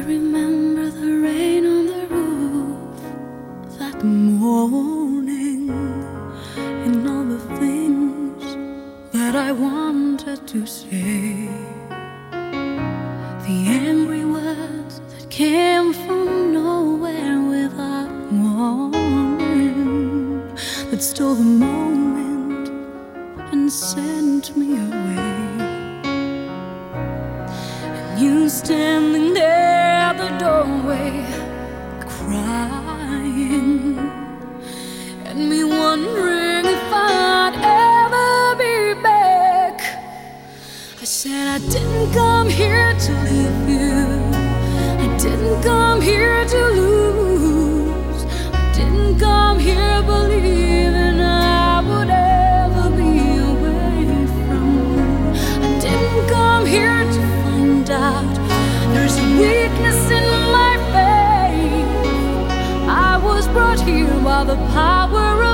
I remember the rain on the roof that morning and all the things that I wanted to say. The angry words that came from nowhere without warning that stole the moment and sent me away. And you standing there didn't come here to leave you. I didn't come here to lose. I didn't come here believing I would ever be away from you. I didn't come here to find out there's a weakness in my faith. I was brought here by the power